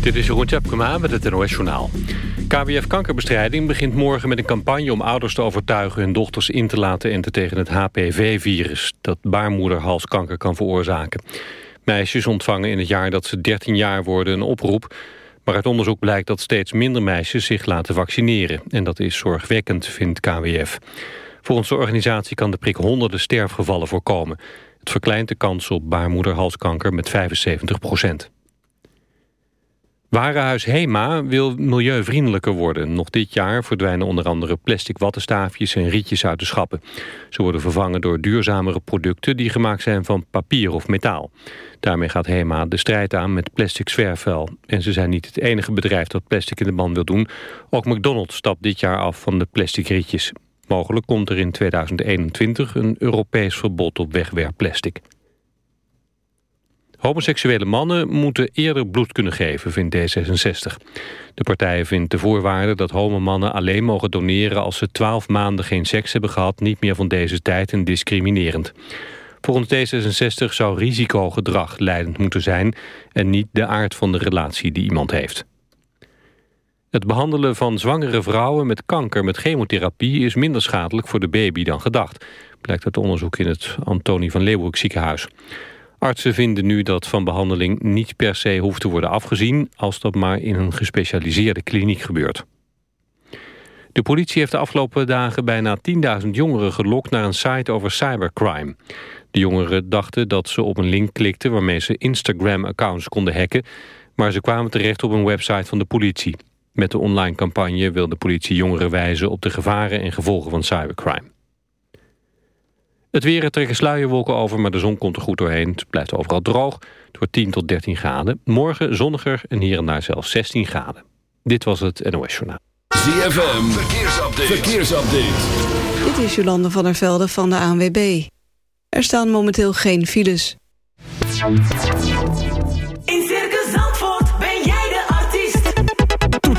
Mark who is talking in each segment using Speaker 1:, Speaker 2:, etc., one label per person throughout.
Speaker 1: Dit is Jeroen Tjepkema met het NOS Journaal. KWF Kankerbestrijding begint morgen met een campagne om ouders te overtuigen hun dochters in te laten enten tegen het HPV-virus dat baarmoederhalskanker kan veroorzaken. Meisjes ontvangen in het jaar dat ze 13 jaar worden een oproep, maar uit onderzoek blijkt dat steeds minder meisjes zich laten vaccineren. En dat is zorgwekkend, vindt KWF. Volgens de organisatie kan de prik honderden sterfgevallen voorkomen. Het verkleint de kans op baarmoederhalskanker met 75 procent. Warenhuis Hema wil milieuvriendelijker worden. Nog dit jaar verdwijnen onder andere plastic wattenstaafjes en rietjes uit de schappen. Ze worden vervangen door duurzamere producten die gemaakt zijn van papier of metaal. Daarmee gaat Hema de strijd aan met plastic zwerfvuil. En ze zijn niet het enige bedrijf dat plastic in de ban wil doen. Ook McDonald's stapt dit jaar af van de plastic rietjes. Mogelijk komt er in 2021 een Europees verbod op wegwerpplastic. Homoseksuele mannen moeten eerder bloed kunnen geven, vindt D66. De partij vindt de voorwaarde dat homomannen alleen mogen doneren... als ze twaalf maanden geen seks hebben gehad... niet meer van deze tijd en discriminerend. Volgens D66 zou risicogedrag leidend moeten zijn... en niet de aard van de relatie die iemand heeft. Het behandelen van zwangere vrouwen met kanker met chemotherapie... is minder schadelijk voor de baby dan gedacht... blijkt uit onderzoek in het Antonie van Leeuwenhoek ziekenhuis. Artsen vinden nu dat van behandeling niet per se hoeft te worden afgezien... als dat maar in een gespecialiseerde kliniek gebeurt. De politie heeft de afgelopen dagen bijna 10.000 jongeren gelokt... naar een site over cybercrime. De jongeren dachten dat ze op een link klikten... waarmee ze Instagram-accounts konden hacken... maar ze kwamen terecht op een website van de politie. Met de online campagne wil de politie jongeren wijzen... op de gevaren en gevolgen van cybercrime. Het weer, er trekken sluierwolken over, maar de zon komt er goed doorheen. Het blijft overal droog. Het wordt 10 tot 13 graden. Morgen zonniger en hier en daar zelfs 16 graden. Dit was het NOS Journaal.
Speaker 2: ZFM, verkeersupdate. verkeersupdate.
Speaker 3: Dit is Jolande van der Velde van de ANWB. Er staan momenteel geen files.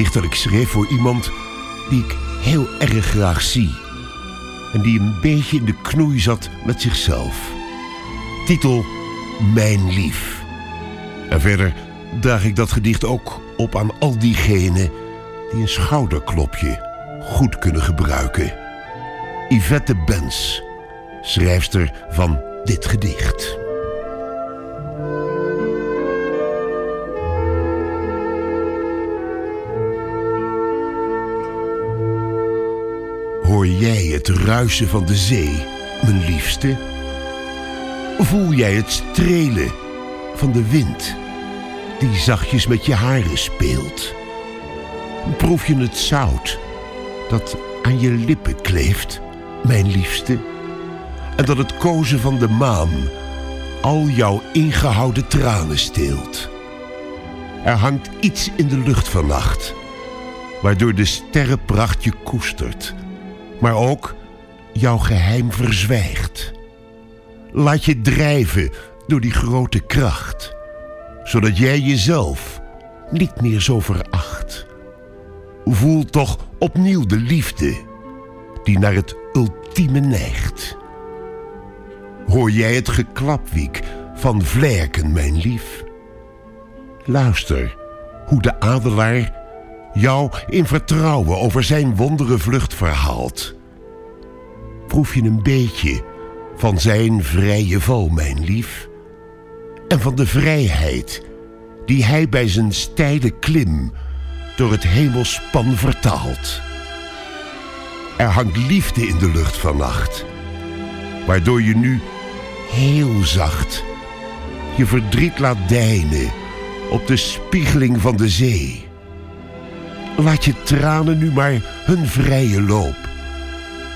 Speaker 4: Ik schreef voor iemand die ik heel erg graag zie. En die een beetje in de knoei zat met zichzelf. Titel Mijn Lief. En verder draag ik dat gedicht ook op aan al diegenen die een schouderklopje goed kunnen gebruiken. Yvette Bens, schrijfster van dit gedicht. Hoor jij het ruisen van de zee, mijn liefste? Voel jij het strelen van de wind die zachtjes met je haren speelt? Proef je het zout dat aan je lippen kleeft, mijn liefste? En dat het kozen van de maan al jouw ingehouden tranen steelt? Er hangt iets in de lucht vannacht, waardoor de sterrenpracht je koestert, maar ook jouw geheim verzwijgt. Laat je drijven door die grote kracht, zodat jij jezelf niet meer zo veracht. Voel toch opnieuw de liefde die naar het ultieme neigt. Hoor jij het geklapwiek van vlerken, mijn lief? Luister hoe de adelaar jou in vertrouwen over zijn wondere vlucht verhaalt. Proef je een beetje van zijn vrije val, mijn lief? En van de vrijheid die hij bij zijn steile klim door het hemelspan vertaalt. Er hangt liefde in de lucht vannacht, waardoor je nu heel zacht je verdriet laat deinen op de spiegeling van de zee. Laat je tranen nu maar hun vrije loop,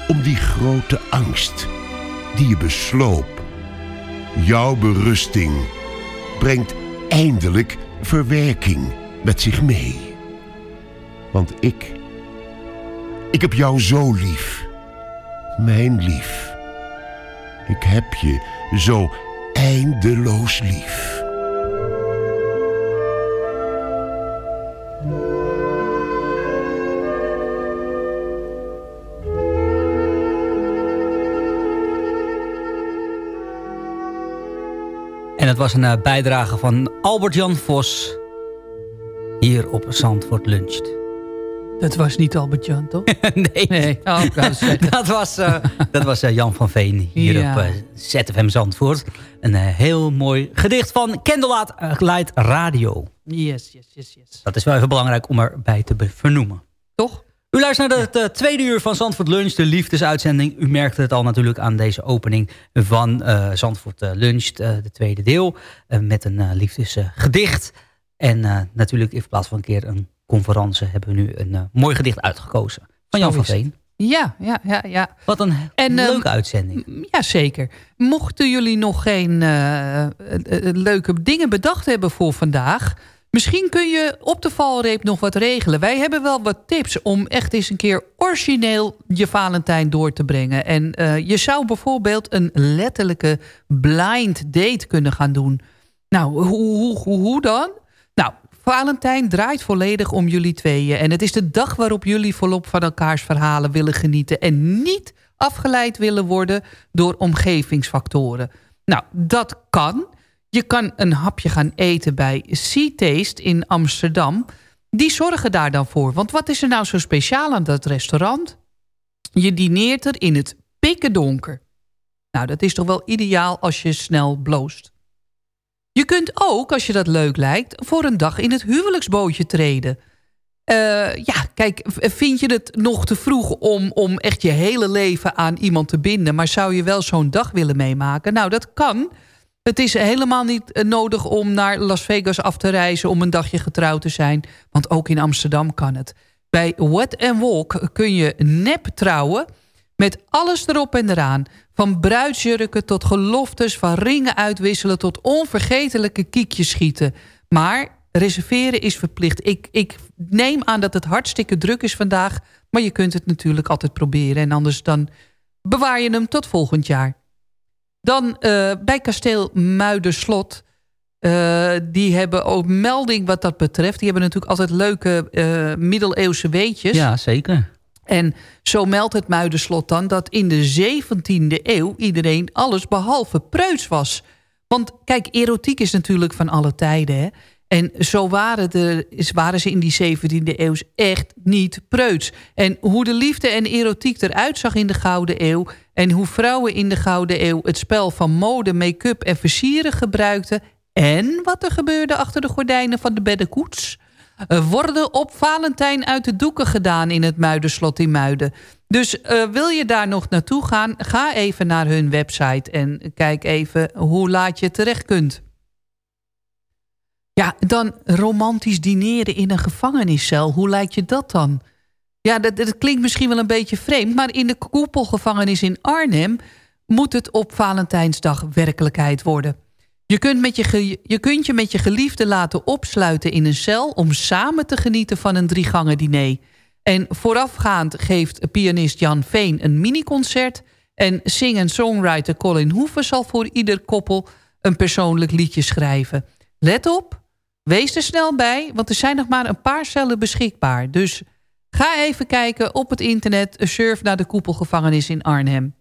Speaker 4: om die grote angst die je besloop. Jouw berusting brengt eindelijk verwerking met zich mee. Want ik, ik heb jou zo lief, mijn lief. Ik heb je zo eindeloos lief.
Speaker 5: En het was een eh, bijdrage van Albert-Jan Vos. Hier op Zandvoort Luncht.
Speaker 6: Dat was niet Albert-Jan, toch?
Speaker 5: nee,
Speaker 6: Nee. Oh,
Speaker 5: dat was, eh, dat was eh, Jan van Veen hier
Speaker 6: Ja.
Speaker 5: op eh, ZFM Zandvoort. Een heel mooi gedicht van Candlelight Light Radio.
Speaker 6: Yes, yes, yes, yes.
Speaker 5: Dat is wel even belangrijk om erbij te vernoemen.
Speaker 6: Toch?
Speaker 5: Luistert naar het eh, tweede uur van Zandvoort Lunch, de liefdesuitzending. U merkte het al natuurlijk aan deze opening van eh, Zandvoort eh, Lunch, de tweede deel. met een liefdesgedicht. en natuurlijk in plaats van een keer een conferentie hebben we nu een mooi gedicht uitgekozen. Van Jan van. Veen.
Speaker 6: Ja, ja, ja, ja.
Speaker 5: Wat een
Speaker 6: En, ehm,
Speaker 5: leuke uitzending.
Speaker 6: Ja, zeker. Mochten jullie nog geen leuke dingen bedacht hebben voor vandaag... misschien kun je op de valreep nog wat regelen. Wij hebben wel wat tips om echt eens een keer origineel je Valentijn door te brengen. En eh, je zou bijvoorbeeld een letterlijke blind date kunnen gaan doen. Nou, hoe, hoe, hoe, hoe dan? Nou, Valentijn draait volledig om jullie tweeën. En het is de dag waarop jullie volop van elkaars verhalen willen genieten... en niet afgeleid willen worden door omgevingsfactoren. Nou, dat kan. Je kan een hapje gaan eten bij Sea Taste in Amsterdam. Die zorgen daar dan voor. Want wat is er nou zo speciaal aan dat restaurant? Je dineert er in het pikken donker. Nou, dat is toch wel ideaal als je snel bloost. Je kunt ook, als je dat leuk lijkt... voor een dag in het huwelijksbootje treden. Eh, ja, kijk, vind je het nog te vroeg om, om echt je hele leven aan iemand te binden... maar zou je wel zo'n dag willen meemaken? Nou, dat kan. Het is helemaal niet eh, nodig om naar Las Vegas af te reizen... om een dagje getrouwd te zijn, want ook in Amsterdam kan het. Bij Wet Walk kun je nep trouwen... Met alles erop en eraan. Van bruidsjurken tot geloftes, van ringen uitwisselen... tot onvergetelijke kiekjes schieten. Maar reserveren is verplicht. Ik, ik neem aan dat het hartstikke druk is vandaag... maar je kunt het natuurlijk altijd proberen. En anders dan bewaar je hem tot volgend jaar. Dan eh, bij kasteel Muiderslot... eh, die hebben ook melding wat dat betreft. Die hebben natuurlijk altijd leuke eh, middeleeuwse weetjes.
Speaker 5: Ja, zeker.
Speaker 6: En zo meldt het Muiderslot dan dat in de 17e eeuw... iedereen alles behalve preuts was. Want kijk, erotiek is natuurlijk van alle tijden. Hè? En zo waren, de, waren ze in die 17e eeuw echt niet preuts. En hoe de liefde en erotiek eruit zag in de Gouden Eeuw... en hoe vrouwen in de Gouden Eeuw het spel van mode, make-up en versieren gebruikten... en wat er gebeurde achter de gordijnen van de beddenkoets... Uh, worden op Valentijn uit de doeken gedaan in het Muiderslot in Muiden. Dus uh, wil je daar nog naartoe gaan, ga even naar hun website... en kijk even hoe laat je terecht kunt. Ja, dan romantisch dineren in een gevangeniscel. Hoe lijkt je dat dan? Ja, dat, klinkt misschien wel een beetje vreemd... maar in de koepelgevangenis in Arnhem... moet het op Valentijnsdag werkelijkheid worden. Je kunt, met je, je met je geliefde laten opsluiten in een cel... om samen te genieten van een driegangen diner. En voorafgaand geeft pianist Jan Veen een miniconcert... en sing- en songwriter Colin Hoeven zal voor ieder koppel... een persoonlijk liedje schrijven. Let op, wees er snel bij, want er zijn nog maar een paar cellen beschikbaar. Dus ga even kijken op het internet, surf naar de koepelgevangenis in Arnhem.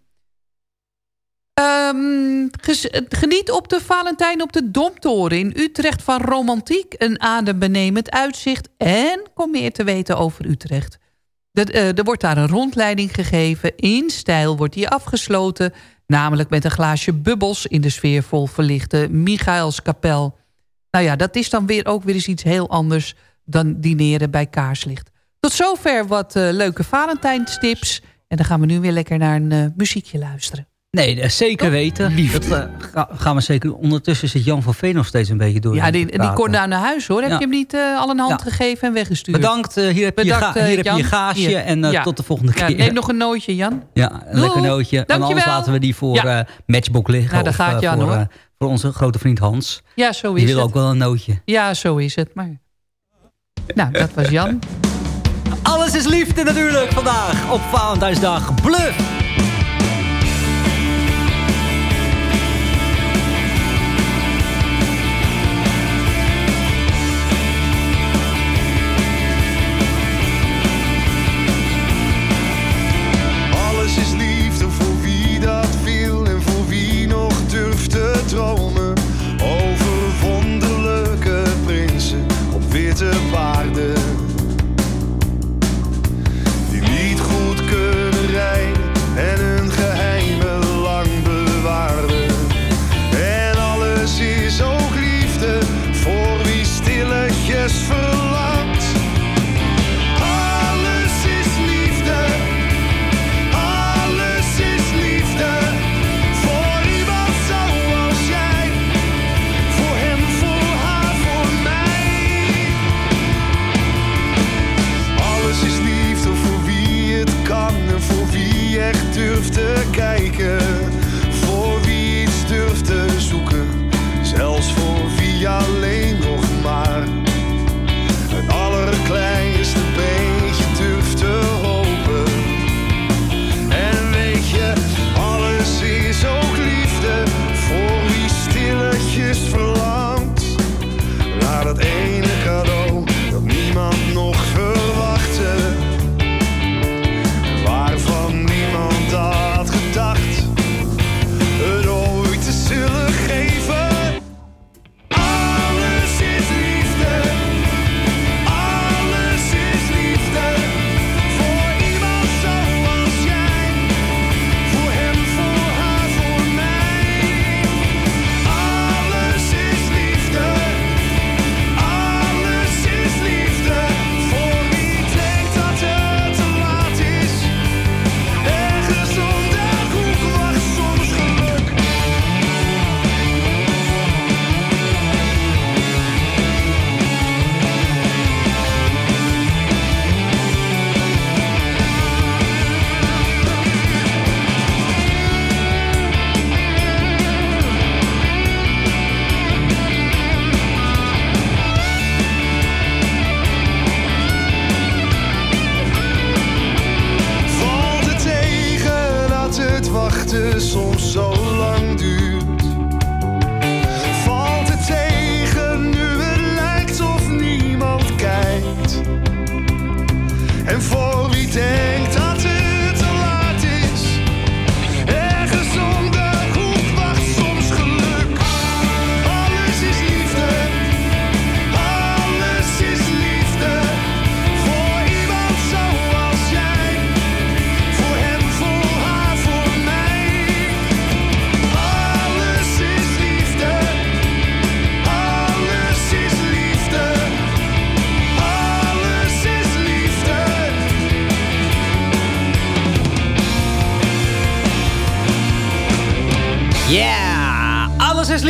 Speaker 6: Um, geniet op de Valentijn op de Domtoren in Utrecht van romantiek. Een adembenemend uitzicht en kom meer te weten over Utrecht. De, uh, er wordt daar een rondleiding gegeven. In stijl wordt die afgesloten. Namelijk met een glaasje bubbels in de sfeervol verlichte Michaelskapel. Nou ja, dat is dan weer ook weer eens iets heel anders dan dineren bij kaarslicht. Tot zover wat uh, leuke Valentijnstips. En dan gaan we nu weer lekker naar een uh, muziekje luisteren.
Speaker 7: Nee, uh, zeker weten. Liefde. Dat uh, gaan we zeker. Ondertussen zit Jan van Veen nog steeds een beetje door.
Speaker 6: Ja, die, die kon daar naar huis hoor. Heb je hem niet uh, al een hand ja. gegeven en weggestuurd?
Speaker 7: Bedankt. hier heb
Speaker 6: Bedankt,
Speaker 7: je, hier heb je gaasje. Hier. En ja. tot de volgende keer.
Speaker 6: neem nog een nootje, Jan.
Speaker 7: Ja, een lekker nootje.
Speaker 6: Dankjewel.
Speaker 7: En anders laten we die voor Matchbook liggen.
Speaker 6: Nou, daar gaat Jan
Speaker 7: voor,
Speaker 6: hoor.
Speaker 7: voor onze grote vriend Hans.
Speaker 6: Ja, zo is
Speaker 7: die wil
Speaker 6: het.
Speaker 7: ook wel een nootje.
Speaker 6: Ja, zo is het. Maar... Nou, dat was Jan.
Speaker 7: Liefde natuurlijk vandaag op Valentijnsdag. Bluff!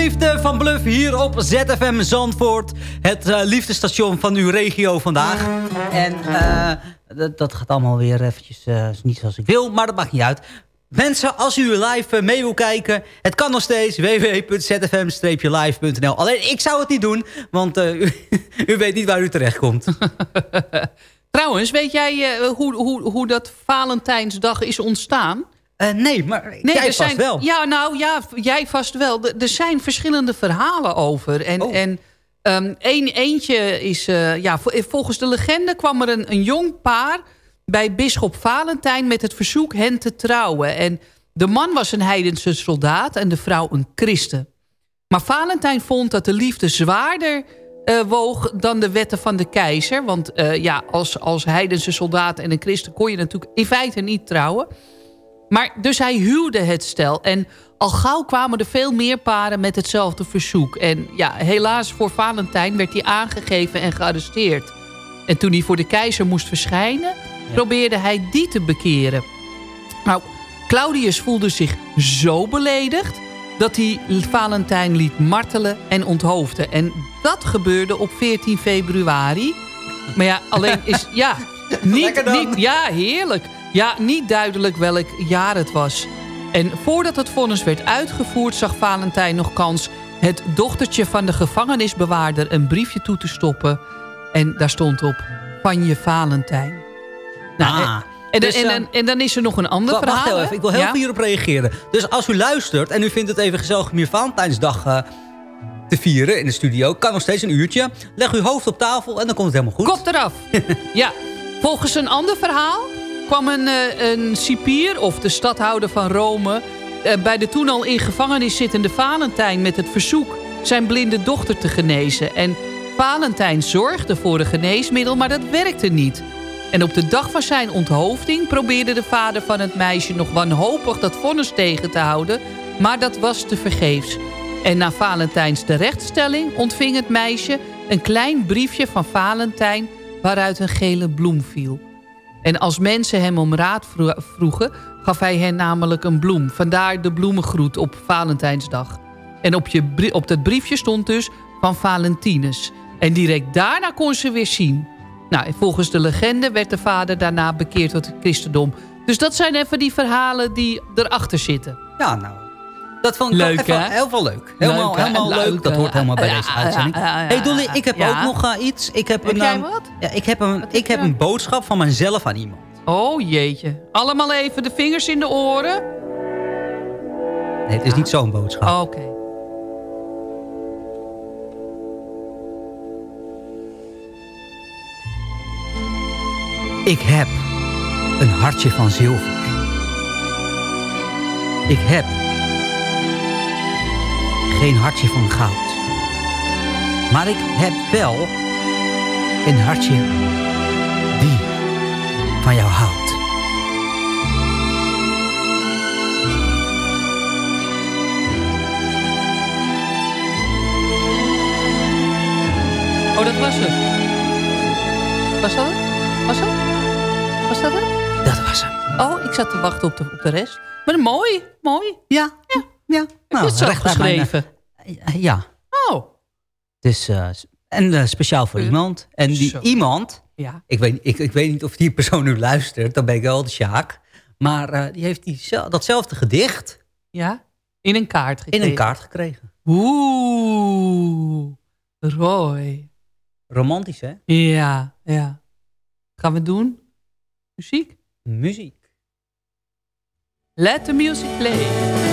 Speaker 8: Liefde
Speaker 5: van Bluff hier op ZFM Zandvoort. Het uh, liefdestation van uw regio vandaag. En uh, dat gaat allemaal weer eventjes uh, niet zoals ik wil, maar dat maakt niet uit. Mensen, als u live mee wil kijken, het kan nog steeds www.zfm-live.nl. Alleen ik zou het niet doen, want u, u, weet niet waar u terecht komt.
Speaker 6: Trouwens, weet jij hoe, hoe, hoe dat Valentijnsdag is ontstaan?
Speaker 5: Uh, nee, maar nee, jij vast
Speaker 6: zijn,
Speaker 5: wel.
Speaker 6: Ja, nou ja, jij vast wel. Er zijn verschillende verhalen over. En,
Speaker 5: oh.
Speaker 6: en um, een, eentje is... Uh, ja, volgens de legende kwam er een, een jong paar... bij bisschop Valentijn met het verzoek hen te trouwen. En de man was een heidense soldaat en de vrouw een christen. Maar Valentijn vond dat de liefde zwaarder... Uh, woog dan de wetten van de keizer. Want ja, als, als heidense soldaat en een christen... kon je natuurlijk in feite niet trouwen... Maar dus hij huwde het stel. En al gauw kwamen er veel meer paren met hetzelfde verzoek. En ja, helaas voor Valentijn werd hij aangegeven en gearresteerd. En toen hij voor de keizer moest verschijnen... probeerde hij die te bekeren. Nou, Claudius voelde zich zo beledigd... dat hij Valentijn liet martelen en onthoofden. En dat gebeurde op 14 februari. Maar ja, alleen is... Ja, niet, niet, ja heerlijk. Ja, niet duidelijk welk jaar het was. En voordat het vonnis werd uitgevoerd... zag Valentijn nog kans het dochtertje van de gevangenisbewaarder... een briefje toe te stoppen. En daar stond op... van je Valentijn. Nou,
Speaker 5: ah,
Speaker 6: en,
Speaker 5: dus,
Speaker 6: en,
Speaker 5: uh,
Speaker 6: en, en, dan is er nog een ander
Speaker 5: wacht
Speaker 6: verhaal.
Speaker 5: heel even, ik wil heel
Speaker 6: ja?
Speaker 5: veel hierop reageren. Dus als u luistert en u vindt het even gezellig... om je Valentijnsdag uh, te vieren in de studio... kan nog steeds een uurtje. Leg uw hoofd op tafel en dan komt het helemaal goed.
Speaker 6: Kop eraf. ja, volgens een ander verhaal kwam een, uh, een cipier, of de stadhouder van Rome... Uh, bij de toen al in gevangenis zittende Valentijn met het verzoek... zijn blinde dochter te genezen. En Valentijn zorgde voor een geneesmiddel, maar dat werkte niet. En op de dag van zijn onthoofding probeerde de vader van het meisje... nog wanhopig dat vonnis tegen te houden, maar dat was te vergeefs. En na Valentijns terechtstelling ontving het meisje... een klein briefje van Valentijn waaruit een gele bloem viel... En als mensen hem om raad vroegen, gaf hij hen namelijk een bloem. Vandaar de bloemengroet op Valentijnsdag. En op, je, op dat briefje stond dus van Valentinus. En direct daarna kon ze weer zien. Nou, volgens de legende werd de vader daarna bekeerd tot het christendom. Dus dat zijn even die verhalen die erachter zitten.
Speaker 5: Ja, nou, dat vond ik
Speaker 6: leuk,
Speaker 5: even,
Speaker 6: hè?
Speaker 5: heel veel leuk. Helemaal
Speaker 6: leuk,
Speaker 5: helemaal leuk.
Speaker 6: leuk,
Speaker 5: Dat hoort helemaal bij
Speaker 6: ja,
Speaker 5: deze uitzending.
Speaker 6: ja, ja,
Speaker 5: hey Dolly, ik heb ook nog uh, iets. Ik heb,
Speaker 6: Heb
Speaker 5: een,
Speaker 6: jij wat?
Speaker 5: Ja, ik heb, een, ik heb een boodschap van mezelf aan iemand.
Speaker 6: Oh jeetje. Allemaal even de vingers in de oren.
Speaker 5: Nee, het is niet zo'n boodschap.
Speaker 6: Oh, Oké. Okay.
Speaker 5: Ik heb een hartje van zilver. Ik heb geen hartje van goud. Maar ik heb wel een hartje die van jou houdt.
Speaker 6: Oh, dat was het. Was dat het? Was dat het? Was dat het?
Speaker 5: Dat was hem.
Speaker 6: Oh, ik zat te wachten op de, op de rest. Maar mooi, mooi.
Speaker 5: Ja,
Speaker 6: ja.
Speaker 5: ja.
Speaker 6: Heb je het
Speaker 5: uit mijn,
Speaker 6: geschreven?
Speaker 5: ja.
Speaker 6: Oh.
Speaker 5: Dus, uh, en uh, speciaal voor iemand. En die
Speaker 6: Zo.
Speaker 5: iemand,
Speaker 6: Ja.
Speaker 5: ik weet, ik, ik weet niet of die persoon nu luistert, dan ben ik wel de Sjaak. Maar die heeft die, datzelfde gedicht
Speaker 6: Ja? In een kaart gekregen.
Speaker 5: in een kaart gekregen.
Speaker 6: Oeh. Roy.
Speaker 5: Romantisch, hè?
Speaker 6: Ja, ja. Gaan we het doen? Muziek?
Speaker 5: Muziek.
Speaker 6: Let the music play.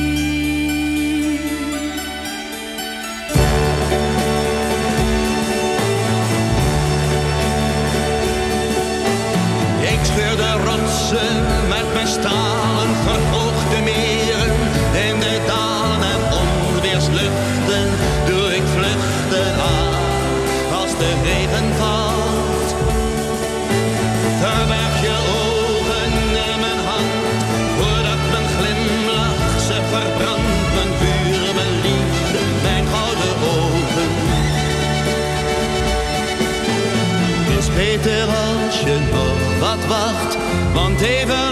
Speaker 9: Stalen verhoogde meren. In de dalen en onweersluchten doe ik vluchten aan als de regen valt. Verberg je ogen in mijn hand voordat mijn glimlach ze verbrandt. Mijn vuur, mijn liefde, mijn gouden ogen. is beter als je nog wat wacht, want even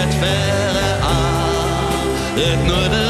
Speaker 10: het
Speaker 9: verre aan, het noorderlicht.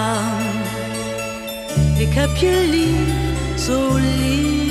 Speaker 10: Ik heb je lief, zo lief.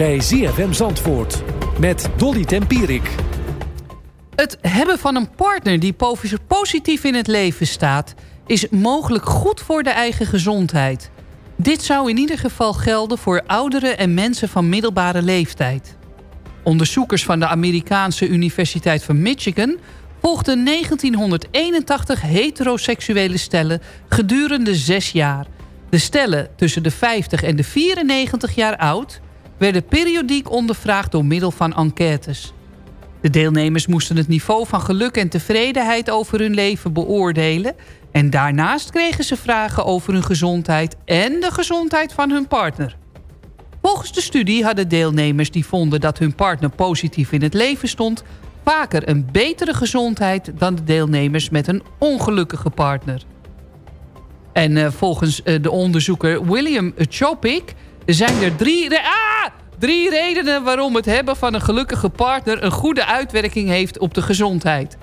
Speaker 11: Bij ZFM Zandvoort met Dolly Tempierik.
Speaker 6: Het hebben van een partner die positief in het leven staat... is mogelijk goed voor de eigen gezondheid. Dit zou in ieder geval gelden voor ouderen en mensen van middelbare leeftijd. Onderzoekers van de Amerikaanse Universiteit van Michigan... volgden 1981 heteroseksuele stellen gedurende zes jaar. De stellen tussen de 50 en de 94 jaar oud... werden periodiek ondervraagd door middel van enquêtes. De deelnemers moesten het niveau van geluk en tevredenheid over hun leven beoordelen... en daarnaast kregen ze vragen over hun gezondheid en de gezondheid van hun partner. Volgens de studie hadden deelnemers die vonden dat hun partner positief in het leven stond... vaker een betere gezondheid dan de deelnemers met een ongelukkige partner. En uh, volgens uh, de onderzoeker William Chopik zijn er drie... Ah! Drie redenen waarom het hebben van een gelukkige partner... een goede uitwerking heeft op de gezondheid.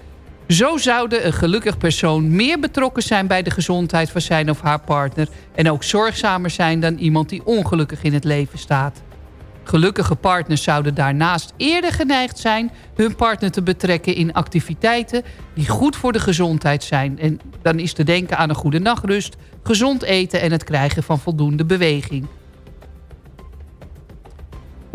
Speaker 6: Zo zouden een gelukkig persoon meer betrokken zijn... bij de gezondheid van zijn of haar partner... en ook zorgzamer zijn dan iemand die ongelukkig in het leven staat. Gelukkige partners zouden daarnaast eerder geneigd zijn... hun partner te betrekken in activiteiten die goed voor de gezondheid zijn. En dan is te denken aan een goede nachtrust, gezond eten... en het krijgen van voldoende beweging.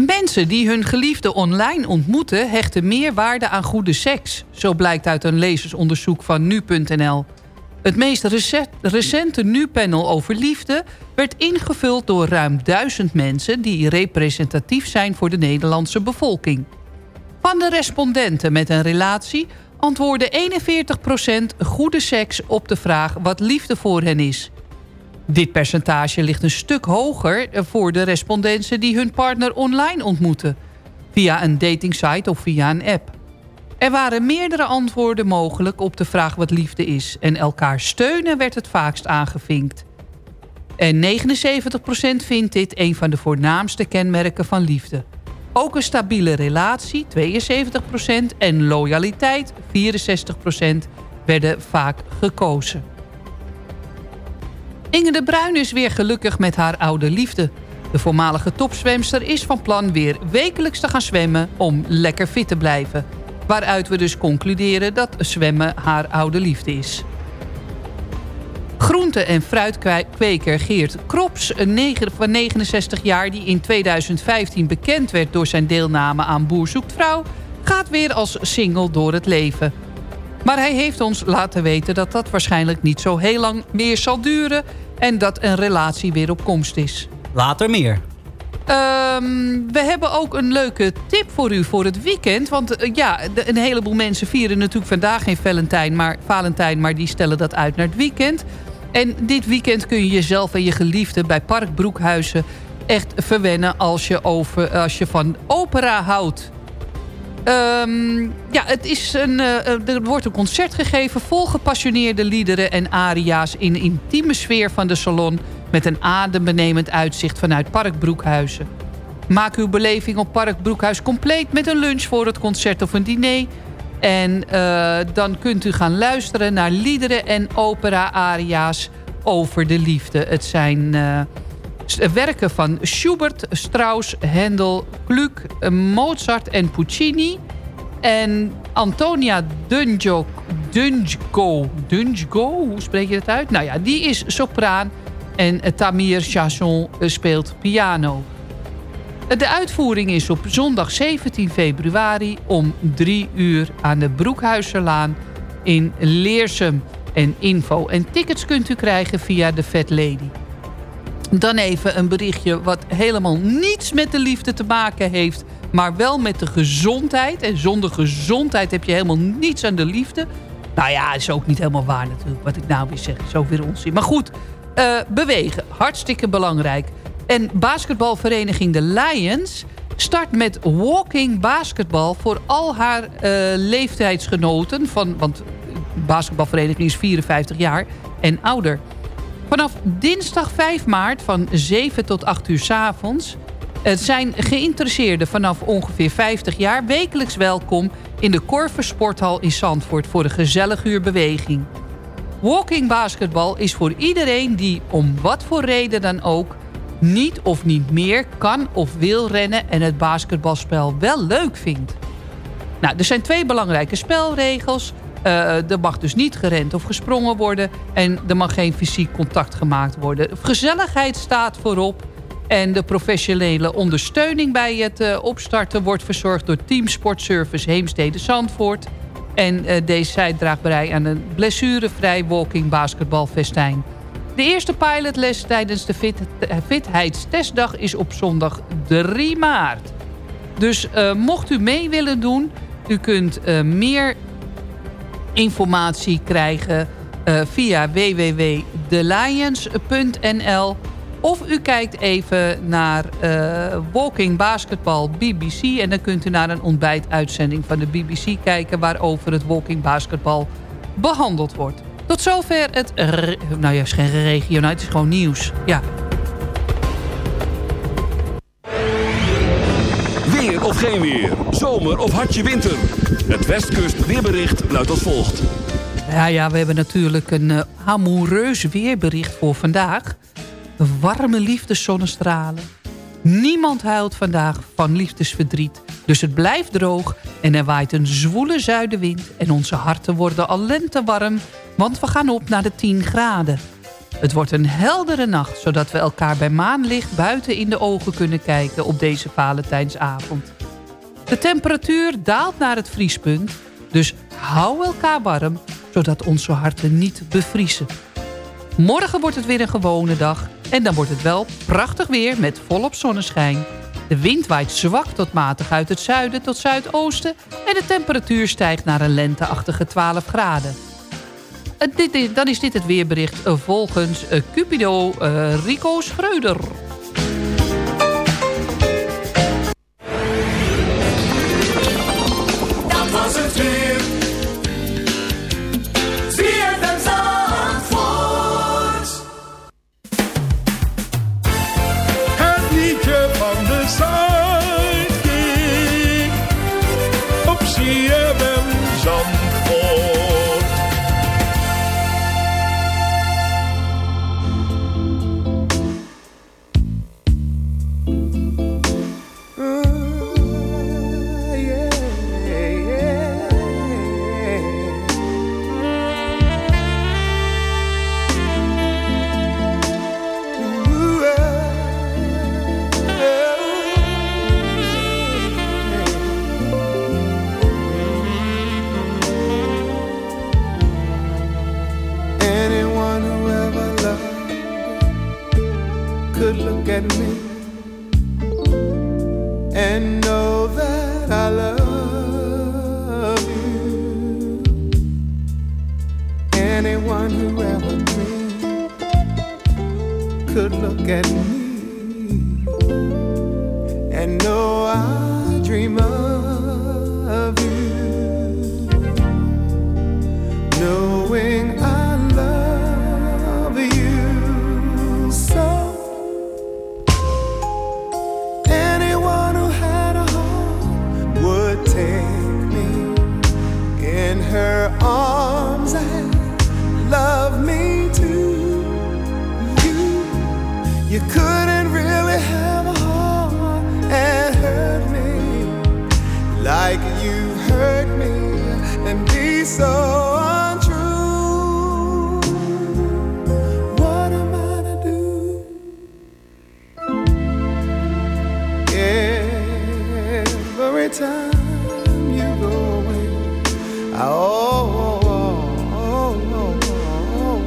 Speaker 6: Mensen die hun geliefde online ontmoeten... hechten meer waarde aan goede seks. Zo blijkt uit een lezersonderzoek van nu.nl. Het meest recente Nu-panel over liefde... werd ingevuld door ruim duizend mensen... die representatief zijn voor de Nederlandse bevolking. Van de respondenten met een relatie... antwoordde 41% goede seks op de vraag wat liefde voor hen is... Dit percentage ligt een stuk hoger voor de respondenten die hun partner online ontmoeten. Via een datingsite of via een app. Er waren meerdere antwoorden mogelijk op de vraag wat liefde is. En elkaar steunen werd het vaakst aangevinkt. En 79% vindt dit een van de voornaamste kenmerken van liefde. Ook een stabiele relatie, 72%, en loyaliteit, 64%, werden vaak gekozen. Inge de Bruin is weer gelukkig met haar oude liefde. De voormalige topzwemster is van plan weer wekelijks te gaan zwemmen om lekker fit te blijven. Waaruit we dus concluderen dat zwemmen haar oude liefde is. Groente- en fruitkweker Geert Krops, een van 69 jaar... die in 2015 bekend werd door zijn deelname aan Boer Zoekt Vrouw... gaat weer als single door het leven. Maar hij heeft ons laten weten dat dat waarschijnlijk niet zo heel lang meer zal duren... en dat een relatie weer op komst is.
Speaker 5: Later meer.
Speaker 6: Um, we hebben ook een leuke tip voor u voor het weekend. Want uh, ja, de, een heleboel mensen vieren natuurlijk vandaag geen Valentijn maar, Valentijn... maar die stellen dat uit naar het weekend. En dit weekend kun je jezelf en je geliefde bij Park Broekhuizen... echt verwennen als je, over, als je van opera houdt. Um, ja, het is een, uh, er wordt een concert gegeven vol gepassioneerde liederen en aria's... in intieme sfeer van de salon met een adembenemend uitzicht vanuit Park Broekhuizen. Maak uw beleving op Park compleet met een lunch voor het concert of een diner... En uh, dan kunt u gaan luisteren naar liederen en opera-aria's over de liefde. Het zijn werken van Schubert, Strauss, Handel, Gluck, Mozart en Puccini. En Antonia Dunjo, Dunjgo, Dunjgo, hoe spreek je dat uit? Nou ja, die is sopraan en Tamir Chasson speelt piano. De uitvoering is op zondag 17 februari om 3 uur aan de Broekhuiserlaan in Leersum. En info en tickets kunt u krijgen via de Fat Lady. Dan even een berichtje wat helemaal niets met de liefde te maken heeft... maar wel met de gezondheid. En zonder gezondheid heb je helemaal niets aan de liefde. Nou ja, is ook niet helemaal waar natuurlijk, wat ik nou weer zeg. Zo weer onzin. Maar goed, uh, bewegen, hartstikke belangrijk. En basketbalvereniging de Lions start met walking basketbal... voor al haar uh, leeftijdsgenoten. Van, want de basketbalvereniging is 54 jaar en ouder... Vanaf dinsdag 5 maart van 7 tot 8 uur s avonds... Zijn geïnteresseerden vanaf ongeveer 50 jaar wekelijks welkom... in de Korver Sporthal in Zandvoort voor een gezellig uur beweging. Walking basketbal is voor iedereen die om wat voor reden dan ook... niet of niet meer kan of wil rennen... en het basketbalspel wel leuk vindt. Nou, er zijn twee belangrijke spelregels. Uh, er mag dus niet gerend of gesprongen worden... en er mag geen fysiek contact gemaakt worden. Gezelligheid staat voorop... En de professionele ondersteuning bij het uh, opstarten... wordt verzorgd door Team Sportservice Heemstede Zandvoort. En uh, deze zij draagt bij aan een blessurevrij walking basketbalfestijn. De eerste pilotles tijdens de fit, fitheidstestdag is op zondag 3 maart. Dus mocht u mee willen doen... u kunt meer informatie krijgen via www.thelions.nl... Of u kijkt even naar uh, Walking Basketball BBC... en dan kunt u naar een ontbijtuitzending van de BBC kijken... waarover het walking basketbal behandeld wordt. Tot zover het... Nou ja, het is geen regio, het is gewoon nieuws. Ja.
Speaker 12: Weer of geen weer, zomer of hartje winter. Het Westkust weerbericht luidt als volgt.
Speaker 6: Ja, ja, we hebben natuurlijk een uh, amoureus weerbericht voor vandaag warme liefdeszonnestralen. Niemand huilt vandaag van liefdesverdriet. Dus het blijft droog en er waait een zwoele zuidenwind... en onze harten worden al lentewarm, want we gaan op naar de 10 graden. Het wordt een heldere nacht, zodat we elkaar bij maanlicht... buiten in de ogen kunnen kijken op deze Valentijnsavond. De temperatuur daalt naar het vriespunt, dus hou elkaar warm... zodat onze harten niet bevriezen. Morgen wordt het weer een gewone dag en dan wordt het wel prachtig weer met volop zonneschijn. De wind waait zwak tot matig uit het zuiden tot zuidoosten... en de temperatuur stijgt naar een lenteachtige 12 graden. Dan is dit het weerbericht volgens eh, Cupido Rico Schreuder.
Speaker 13: time you go away. Oh, oh, oh, oh,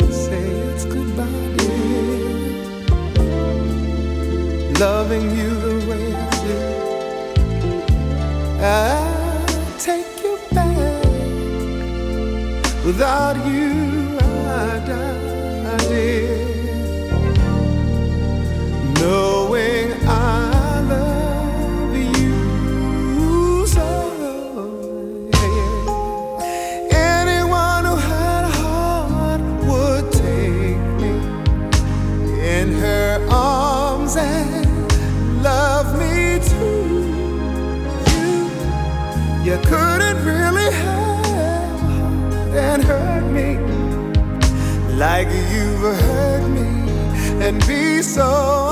Speaker 13: oh, say it's goodbye, dear. Loving you the way I do, I'll take you back without you. like you've hurt me and be so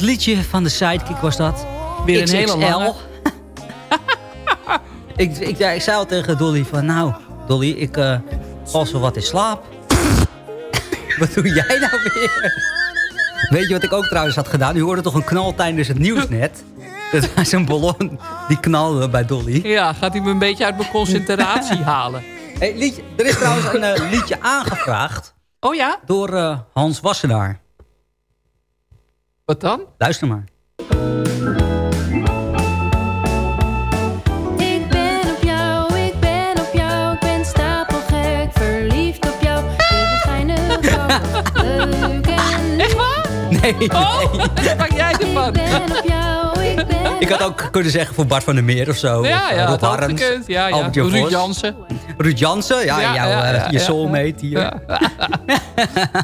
Speaker 5: Het liedje van de Sidekick was dat.
Speaker 6: Weer een hele lange.
Speaker 5: ik, ik, ja, ik zei al tegen Dolly van... Nou, Dolly, ik eh val zo wat in slaap. wat doe jij nou weer? Weet je wat ik ook trouwens had gedaan? U hoorde toch een knal tijdens het nieuws net? Dat was een ballon die knalde bij Dolly.
Speaker 6: Ja, gaat hij me een beetje uit mijn concentratie halen.
Speaker 5: Hey, liedje, er is trouwens een eh, liedje aangevraagd.
Speaker 6: Oh ja?
Speaker 5: Door eh, Hans Wassenaar.
Speaker 6: Wat dan?
Speaker 5: Luister maar.
Speaker 14: Ik ben op jou, ik ben op jou, ik ben stapelgek, verliefd op jou. Je bent fijne vrouw, leuk en
Speaker 6: Echt waar?
Speaker 5: Nee.
Speaker 6: Oh, wat maak jij ervan?
Speaker 14: Ik
Speaker 5: had ook kunnen zeggen voor Bart van der Meer of zo.
Speaker 6: Ja,
Speaker 5: of, eh,
Speaker 6: ja,
Speaker 5: Rob Harms,
Speaker 6: gekund. Ja, ja. Ruud
Speaker 5: Vos.
Speaker 6: Jansen.
Speaker 5: Ruud Jansen, ja,
Speaker 6: Ja,
Speaker 5: jouw,
Speaker 6: ja,
Speaker 5: eh,
Speaker 6: ja,
Speaker 5: je
Speaker 6: ja.
Speaker 5: soulmate hier.
Speaker 6: Ja.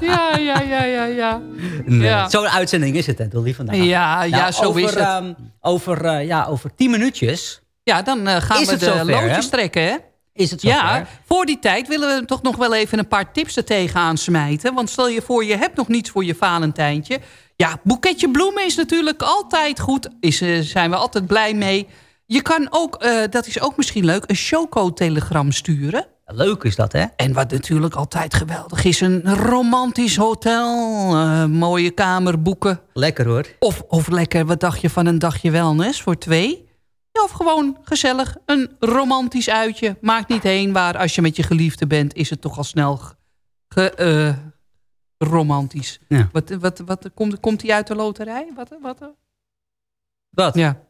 Speaker 6: ja, ja, ja, ja, ja.
Speaker 5: Nee,
Speaker 6: Ja.
Speaker 5: Zo'n uitzending is het, hè, Dolly, vandaag.
Speaker 6: Ja, ja, zo
Speaker 5: over,
Speaker 6: is het.
Speaker 5: ehm, over, eh, ja, over tien minuutjes
Speaker 6: Ja, dan gaan
Speaker 5: Is
Speaker 6: we
Speaker 5: het
Speaker 6: de
Speaker 5: zover,
Speaker 6: loodjes
Speaker 5: hè?
Speaker 6: trekken, hè?
Speaker 5: is het
Speaker 6: Ja,
Speaker 5: zover.
Speaker 6: voor die tijd willen we toch nog wel even een paar tips er tegenaan smijten. Want stel je voor, je hebt nog niets voor je Valentijntje. Ja, boeketje bloemen is natuurlijk altijd goed. Is, eh, zijn we altijd blij mee. Je kan ook, eh, dat is ook misschien leuk, een choco-telegram sturen.
Speaker 5: Leuk is dat, hè?
Speaker 6: En wat natuurlijk altijd geweldig is, een romantisch hotel. eh, mooie kamer boeken.
Speaker 5: Lekker hoor.
Speaker 6: Of, of lekker, wat dacht je van een dagje wellness voor twee? Ja, of gewoon gezellig, een romantisch uitje. Maakt niet heen waar, als je met je geliefde bent... is het toch al snel ge, romantisch.
Speaker 5: Ja.
Speaker 6: Wat, wat, wat, komt, komt hij uit de loterij? Wat, wat,
Speaker 5: Wat?
Speaker 6: ja.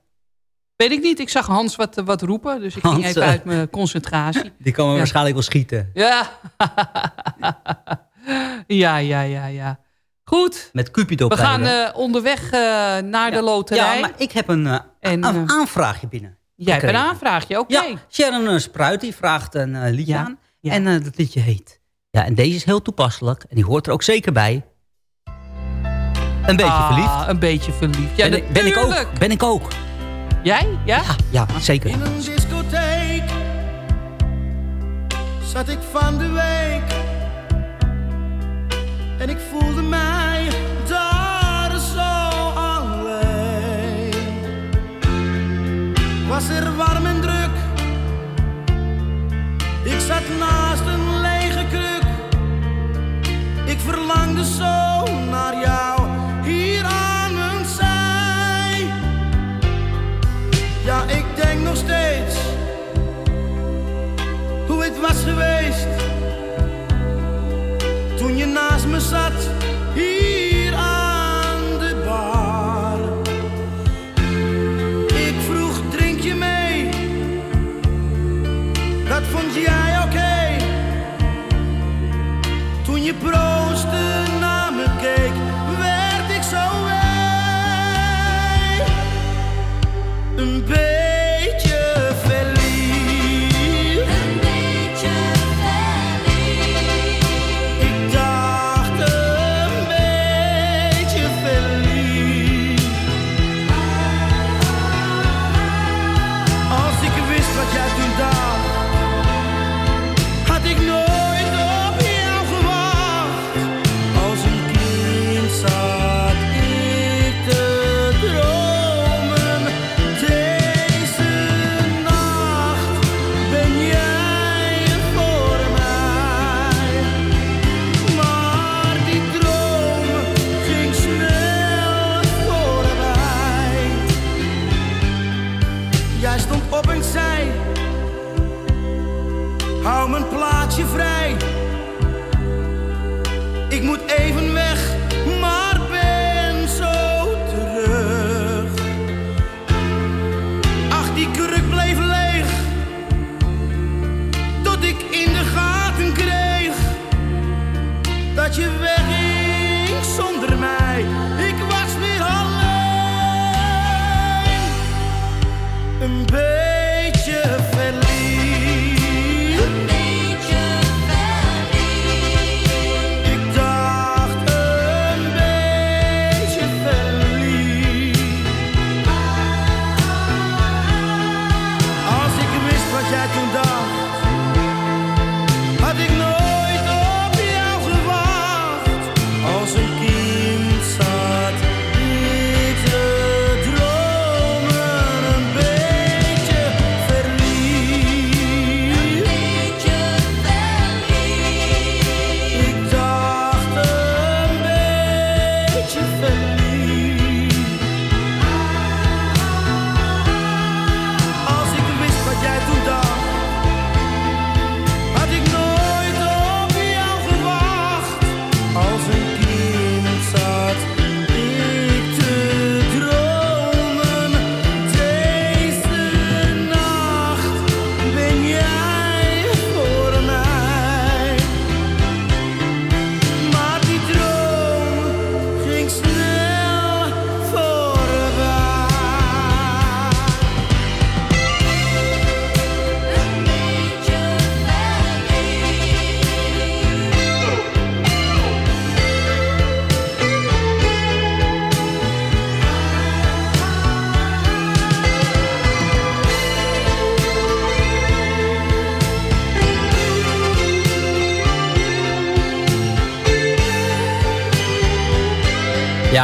Speaker 6: Weet ik niet, ik zag Hans wat, wat roepen... dus ik ging even
Speaker 5: eh,
Speaker 6: uit mijn concentratie.
Speaker 5: Die kan me
Speaker 6: Ja.
Speaker 5: waarschijnlijk wel schieten.
Speaker 6: Ja. ja, ja, ja, ja. Goed.
Speaker 5: Met Cupido
Speaker 6: We gaan eh, onderweg eh, naar de loterij.
Speaker 5: Ja, maar ik heb een,
Speaker 6: En,
Speaker 5: een aanvraagje binnen.
Speaker 6: Jij hebt een aanvraagje, oké.
Speaker 5: Ja, Sharon Spruit die vraagt een liedje aan. En dat liedje heet. Ja, en deze is heel toepasselijk. En die hoort er ook zeker bij. Een beetje
Speaker 6: Ah,
Speaker 5: verliefd.
Speaker 6: Een beetje verliefd. Ja,
Speaker 5: ben, ik- ben ik ook. Ben ik ook.
Speaker 6: Jij? Ja?
Speaker 5: Ja, zeker.
Speaker 15: In een discotheek zat ik van de week en ik voelde mij daar zo alleen. Was er warm en druk, ik zat naast zo naar jou hier aan mijn zij. Ja, ik denk nog steeds hoe het was geweest toen je naast me zat hier aan de bar. Ik vroeg, drink je mee? Dat vond jij je proostte naar me keek, werd ik zo een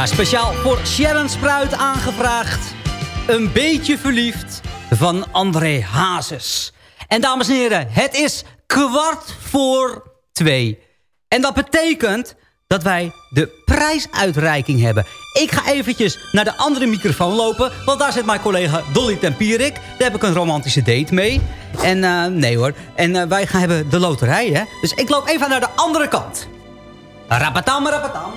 Speaker 5: Speciaal voor Sharon Spruit aangevraagd. Een beetje verliefd van André Hazes. En dames en heren, het is kwart voor twee. En dat betekent dat wij de prijsuitreiking hebben. Ik ga eventjes naar de andere microfoon lopen. Want daar zit mijn collega Dolly Tempierik. Daar heb ik een romantische date mee. En eh, nee hoor. En eh, wij gaan hebben de loterij, hè. Dus ik loop even naar de andere kant. Rapatam, rapatam.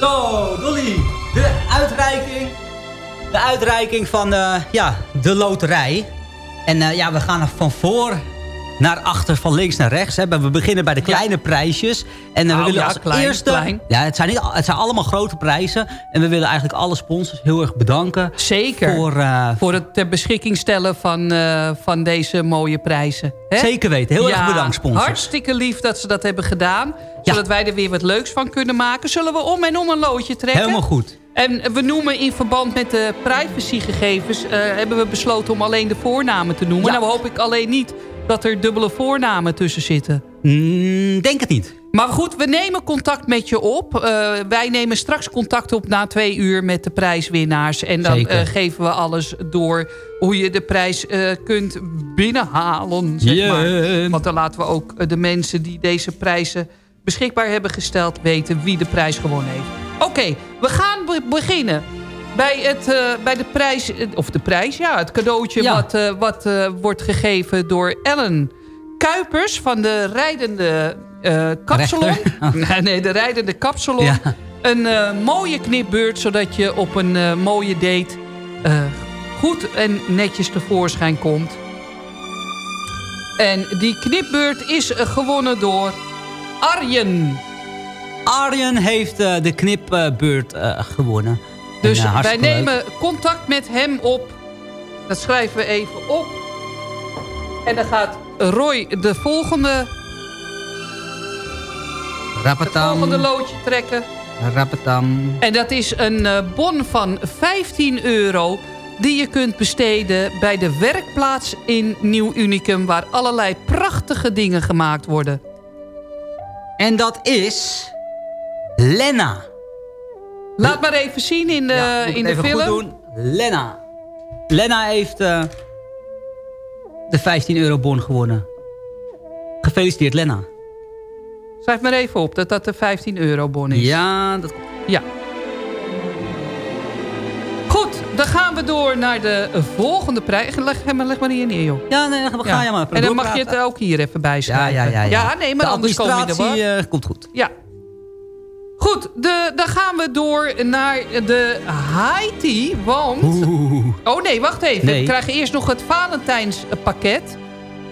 Speaker 5: Zo, Dolly. De uitreiking. De uitreiking van eh, ja, de loterij. En eh, ja, we gaan van voor naar achter, van links naar rechts. Hè. We beginnen bij de kleine prijsjes. En eh, we
Speaker 6: Nou,
Speaker 5: willen
Speaker 6: ja,
Speaker 5: als
Speaker 6: klein,
Speaker 5: eerste...
Speaker 6: klein.
Speaker 5: Ja, het zijn, niet, het zijn allemaal grote prijzen. En we willen eigenlijk alle sponsors heel erg bedanken.
Speaker 6: Zeker.
Speaker 5: Voor, eh,
Speaker 6: Voor het ter beschikking stellen van, eh, van deze mooie prijzen. Hè?
Speaker 5: Zeker weten. Heel erg bedankt, sponsors.
Speaker 6: Hartstikke lief dat ze dat hebben gedaan. Zodat wij er weer wat leuks van kunnen maken. Zullen we om en om een loodje trekken?
Speaker 5: Helemaal goed.
Speaker 6: En we noemen in verband met de privacygegevens... hebben we besloten om alleen de voornamen te noemen. Nou hoop ik alleen niet dat er dubbele voornamen tussen zitten.
Speaker 5: Mm, denk het niet.
Speaker 6: Maar goed, we nemen contact met je op. Eh, wij nemen straks contact op na twee uur met de prijswinnaars. En dan eh, geven we alles door hoe je de prijs eh, kunt binnenhalen. Zeg
Speaker 5: Yeah.
Speaker 6: maar. Want dan laten we ook de mensen die deze prijzen beschikbaar hebben gesteld... weten wie de prijs gewonnen heeft. Oké, we gaan be- beginnen. Bij, het, eh, bij de prijs, eh, of de prijs, ja, het cadeautje
Speaker 5: Ja.
Speaker 6: wat, eh, wat wordt gegeven door Ellen Kuipers van de rijdende kapsalon. nee, nee, de rijdende kapsalon.
Speaker 5: Ja.
Speaker 6: Een mooie knipbeurt, zodat je op een mooie date goed en netjes tevoorschijn komt. En die knipbeurt is gewonnen door Arjen.
Speaker 5: Arjen heeft de knipbeurt gewonnen.
Speaker 6: Dus wij
Speaker 5: leuk.
Speaker 6: nemen contact met hem op. Dat schrijven we even op. En dan gaat Roy de volgende, het
Speaker 5: Rapatam.
Speaker 6: volgende loodje trekken.
Speaker 5: Rapetam.
Speaker 6: En dat is een eh, bon van 15 euro die je kunt besteden bij de werkplaats in Nieuw Unicum... waar allerlei prachtige dingen gemaakt worden.
Speaker 5: En dat is... Lena.
Speaker 6: Laat maar even zien in de,
Speaker 5: Ja,
Speaker 6: in de
Speaker 5: even
Speaker 6: film.
Speaker 5: goed doen. Lena. Lena heeft eh, de 15 euro bon gewonnen. Gefeliciteerd Lena.
Speaker 6: Schrijf maar even op dat dat de 15 euro bon is.
Speaker 5: Ja, dat
Speaker 6: Ja. Goed, dan gaan we door naar de volgende prijs. Leg, leg maar hier neer, joh.
Speaker 5: Ja, nee, dan ga je maar
Speaker 6: En dan mag je het ook hier even bijschrijven.
Speaker 5: Ja, ja, ja, ja.
Speaker 6: Ja, nee, maar
Speaker 5: de
Speaker 6: anders kom je er wel.
Speaker 5: eh, komt goed.
Speaker 6: Ja. Goed, de, dan gaan we door naar de Haiti, want... Oh nee, wacht even.
Speaker 5: Nee.
Speaker 6: We krijgen eerst nog het Valentijnspakket.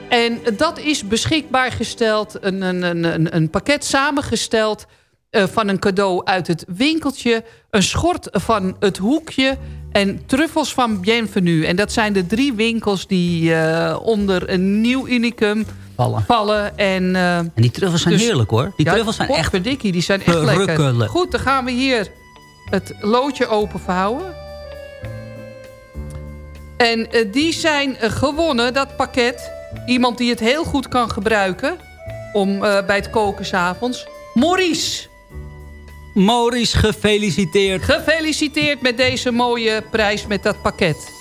Speaker 6: En dat is beschikbaar gesteld, een, een, een, een, een pakket samengesteld... eh, van een cadeau uit het winkeltje, een schort van het hoekje... en truffels van Bienvenue. En dat zijn de drie winkels die eh, onder een nieuw unicum
Speaker 5: Vallen.
Speaker 6: vallen. En, eh,
Speaker 5: En die truffels zijn
Speaker 6: dus-
Speaker 5: heerlijk hoor. Die
Speaker 6: ja,
Speaker 5: truffels zijn echt
Speaker 6: potverdikkie, die zijn echt lekker. Goed, dan gaan we hier het loodje openvouwen. En eh, die zijn eh, gewonnen, dat pakket. Iemand die het heel goed kan gebruiken. Om bij het koken s'avonds. Maurice.
Speaker 5: Maurice, gefeliciteerd.
Speaker 6: Gefeliciteerd met deze mooie prijs met dat pakket.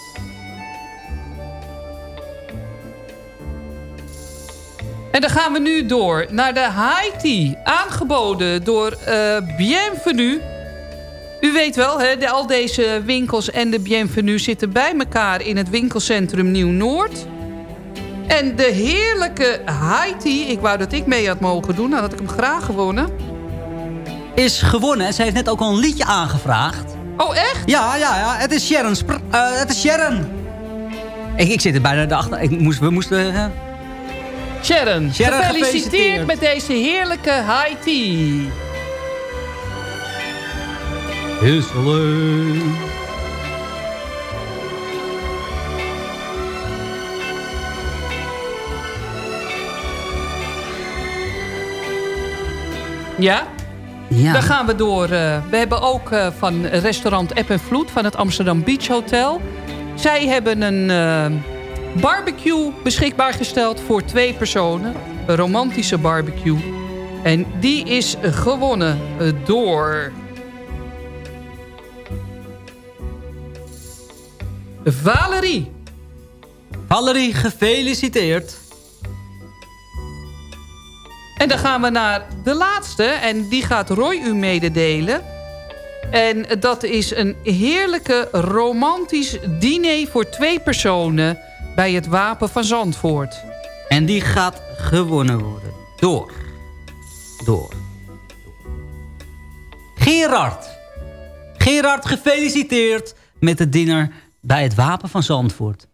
Speaker 6: En dan gaan we nu door naar de Haiti. Aangeboden door eh, Bienvenue. U weet wel, hè, de, al deze winkels en de Bienvenue zitten bij elkaar in het winkelcentrum Nieuw-Noord. En de heerlijke Haiti, ik wou dat ik mee had mogen doen, dan had ik hem graag gewonnen.
Speaker 5: Is gewonnen. En Ze heeft net ook al een liedje aangevraagd.
Speaker 6: Oh, echt?
Speaker 5: Ja, ja, ja. Het is Sharon. Spr- eh, het is Sharon. Ik, ik zit er bijna de achter. Ik moest, we moesten... eh,
Speaker 6: Sharon,
Speaker 5: Sharon,
Speaker 6: gefeliciteerd,
Speaker 5: gefeliciteerd.
Speaker 6: met deze heerlijke Haiti.
Speaker 5: Is alleen.
Speaker 6: Ja?
Speaker 5: Ja.
Speaker 6: Dan gaan we door. eh, we hebben ook eh, van restaurant App en Vloed van het Amsterdam Beach Hotel. Zij hebben een eh, barbecue beschikbaar gesteld voor twee personen. Een romantische barbecue. En die is gewonnen door... Valerie.
Speaker 5: Valerie, gefeliciteerd.
Speaker 6: En dan gaan we naar de laatste. En die gaat Roy u mededelen. En dat is een heerlijke romantisch diner voor twee personen... bij het Wapen van Zandvoort.
Speaker 5: En die gaat gewonnen worden. Door. Door. Gerard. Gerard, gefeliciteerd met het dinner bij het Wapen van Zandvoort.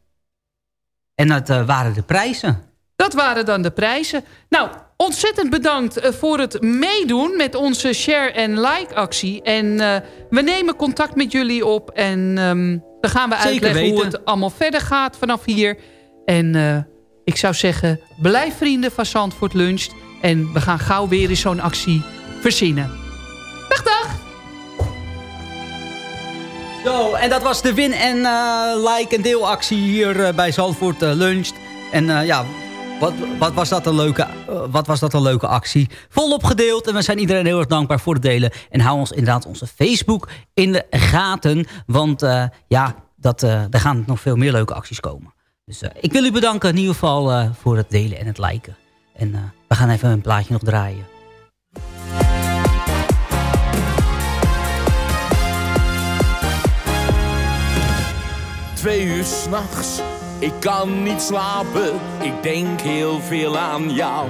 Speaker 5: En dat eh, waren de prijzen.
Speaker 6: Dat waren dan de prijzen. Nou, ontzettend bedankt eh, voor het meedoen met onze share en like actie. En eh, we nemen contact met jullie op. En ehm, dan gaan we
Speaker 5: Zeker
Speaker 6: uitleggen hoe het allemaal verder gaat vanaf hier. En eh, ik zou zeggen, blijf vrienden van Zandvoort Luncht. En we gaan gauw weer eens zo'n actie verzinnen. Dag, dag!
Speaker 5: Zo, en dat was de win- en eh, like- en deelactie hier eh, bij Zandvoort Luncht. En ja, wat, wat, was dat een leuke, eh, wat was dat een leuke actie. Volop gedeeld en we zijn iedereen heel erg dankbaar voor het delen. En hou ons inderdaad onze Facebook in de gaten. Want eh, ja, dat, eh er gaan nog veel meer leuke acties komen. Dus ik wil u bedanken in ieder geval voor het delen en het liken. En we gaan even een plaatje nog draaien.
Speaker 12: Twee uur s'nachts, ik kan niet slapen, ik denk heel veel aan jou.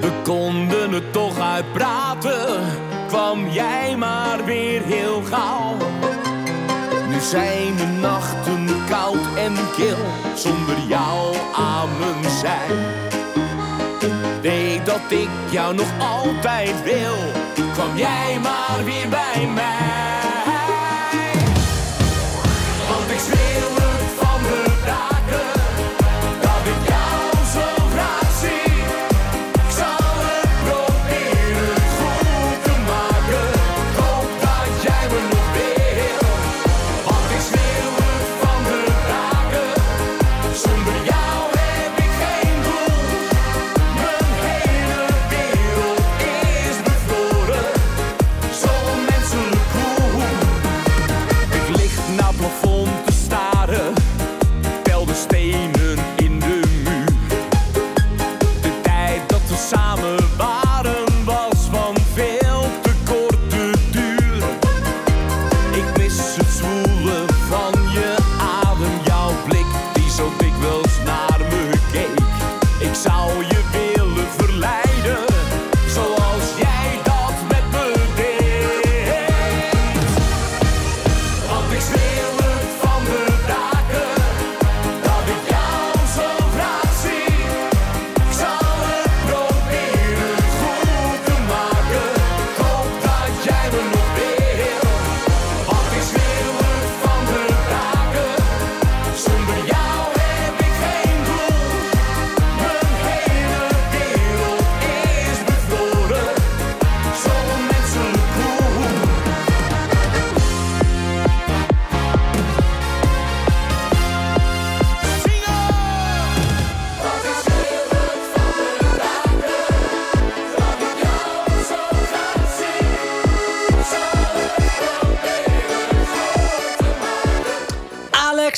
Speaker 12: We konden het toch uitpraten, kwam jij maar weer heel gauw. Nu zijn de nachten koud en kil, zonder jou aan mijn zij. Weet dat ik jou nog altijd wil, kwam jij maar weer bij mij.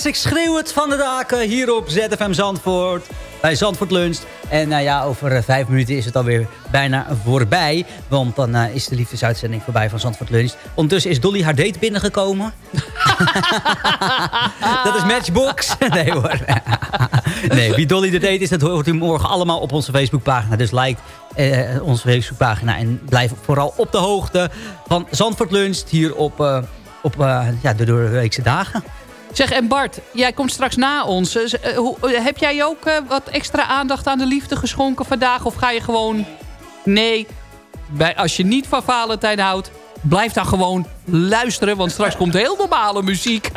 Speaker 12: Ik schreeuw het van de daken
Speaker 5: hier op ZFM Zandvoort. Bij Zandvoort Lunch. En nou ja, over eh, vijf minuten is het alweer bijna voorbij. Want dan eh, is de liefdesuitzending voorbij van Zandvoort Lunch. Ondertussen is Dolly haar date binnengekomen. dat is Matchbox. nee hoor. nee, wie Dolly de date is, dat hoort u morgen allemaal op onze Facebookpagina. Dus like eh, onze Facebookpagina. En blijf vooral op de hoogte van Zandvoort Lunch. Hier op, op ja, de doorweekse dagen.
Speaker 6: Zeg, en Bart, jij komt straks na ons. Eh, eh, eh, heb jij ook wat extra aandacht aan de liefde geschonken vandaag? Of ga je gewoon... Nee, bij, als je niet van Valentijn houdt... blijf dan gewoon luisteren, want straks komt heel normale muziek.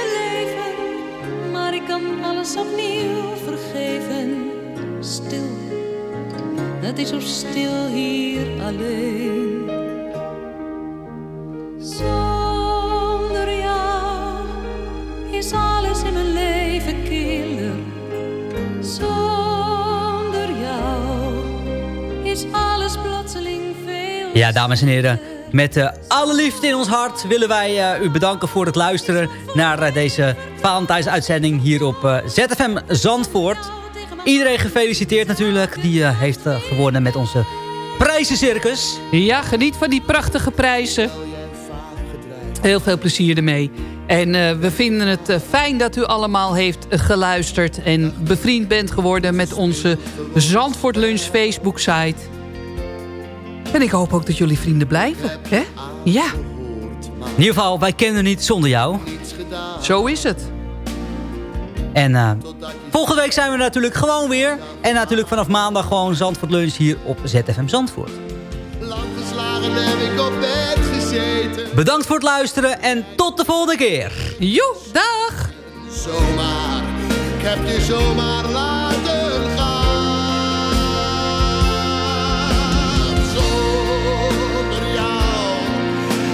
Speaker 10: alles opnieuw vergeven. Stil, het is zo stil hier alleen. Zonder jou is alles in mijn leven killer. Zonder jou is alles plotseling veel.
Speaker 5: Ja, dames en heren. Met eh, alle liefde in ons hart willen wij eh, u bedanken voor het luisteren naar eh, deze Valentijnsuitzending hier op ZFM Zandvoort. Iedereen gefeliciteerd natuurlijk. Die heeft gewonnen met onze prijzencircus.
Speaker 6: Ja, geniet van die prachtige prijzen. Heel veel plezier ermee. En we vinden het fijn dat u allemaal heeft geluisterd... en bevriend bent geworden met onze Zandvoort Lunch Facebook-site. En ik hoop ook dat jullie vrienden blijven. Hè? Ja.
Speaker 5: In ieder geval, wij kennen niet zonder jou.
Speaker 6: Zo is het.
Speaker 5: En eh, volgende week zijn we natuurlijk gewoon weer. En natuurlijk vanaf maandag gewoon Zandvoort Lunch hier op ZFM Zandvoort.
Speaker 7: Geslagen heb ik op bed gezeten.
Speaker 5: Bedankt voor het luisteren en tot de volgende keer.
Speaker 6: Joe, dag!
Speaker 7: Zomaar, ik heb je zomaar laten gaan.